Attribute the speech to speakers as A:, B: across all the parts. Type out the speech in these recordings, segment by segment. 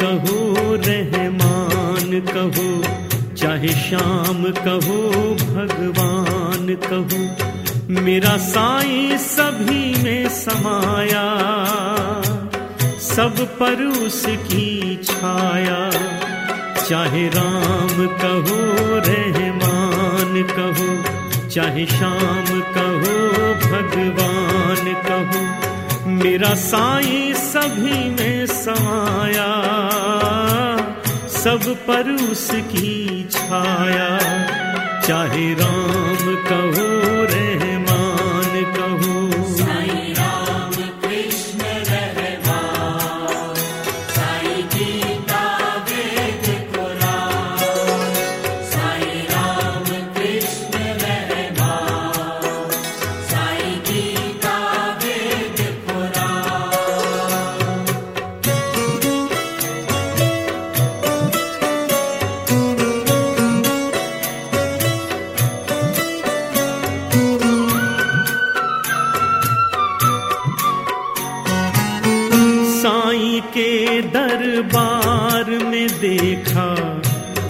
A: कहो, रहमान कहो, चाहे श्याम कहो, भगवान कहो, मेरा साईं सभी में समाया, सब पर उसकी छाया, चाहे राम कहो, रहमान कहो, चाहे श्याम कहो, भगवान मेरा साईं सभी में समाया सब पर उसकी छाया। चाहे राम कहो दरबार में देखा,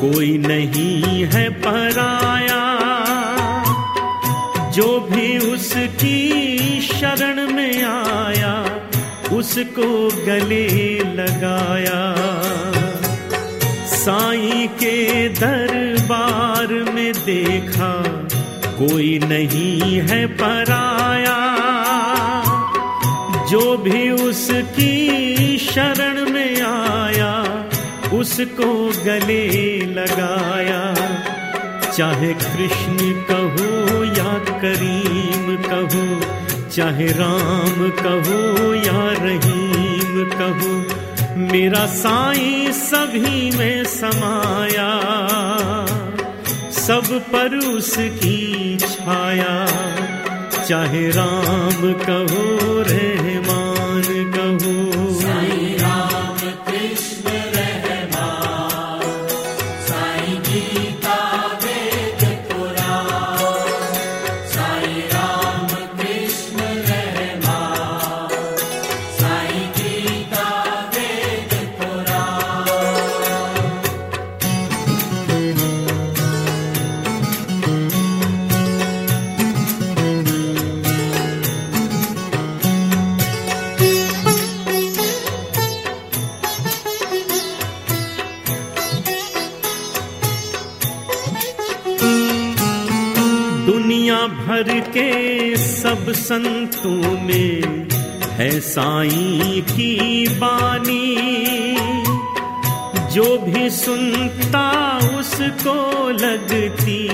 A: कोई नहीं है पराया। जो भी उसकी शरण में आया, उसको गले लगाया। साईं के दरबार में देखा, कोई नहीं है पराया। जो भी उसकी उसको गले लगाया, चाहे कृष्ण कहो या करीम कहो, चाहे राम कहो या रहीम कहो, मेरा साईं सभी में समाया, सब पर उसकी छाया, चाहे राम कहो रहमान
B: साई
A: भर के सब संतों में है साईं की बानी। जो भी सुनता उसको लगती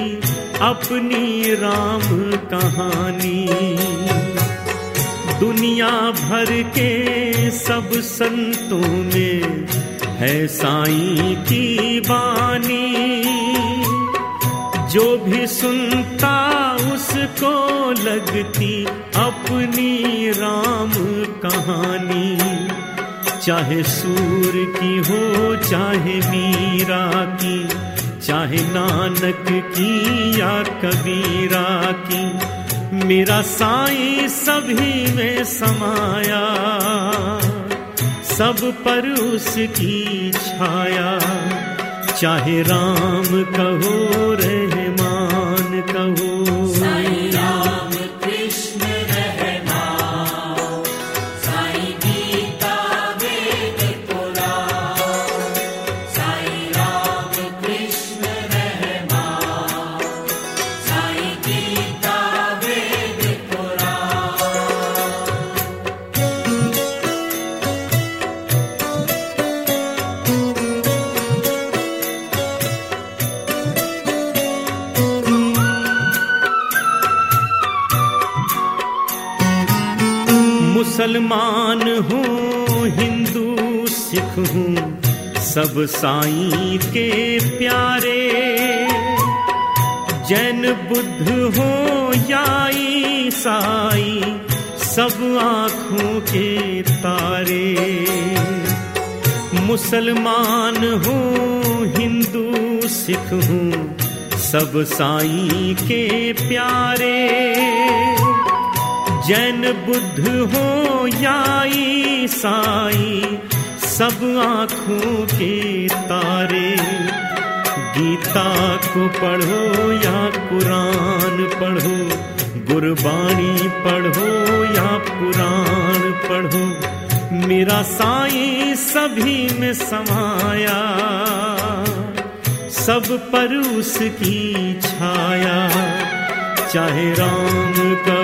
A: अपनी राम कहानी। दुनिया भर के सब संतों में है साईं की बानी। जो भी सुनता लगती अपनी राम कहानी। चाहे सूर की हो, चाहे मीरा की, चाहे नानक की या कबीरा की। मेरा साई सभी में समाया, सब पर उसकी छाया। चाहे राम कहो, रहमान मुसलमान हूँ, हिंदू, सिख हूँ, सब साई के प्यारे। जैन बुद्ध हो या ईसाई, सब आँखों के तारे। मुसलमान हूँ, हिंदू, सिख हूँ, सब साई के प्यारे। जैन बुद्ध हो या ईसाई, सब आँखों के तारे, गीता को पढ़ो या कुरान पढ़ो, गुरबाणी पढ़ो या पुराण पढ़ो, मेरा साई सभी में समाया, सब पर उसकी छाया, चाहे राम का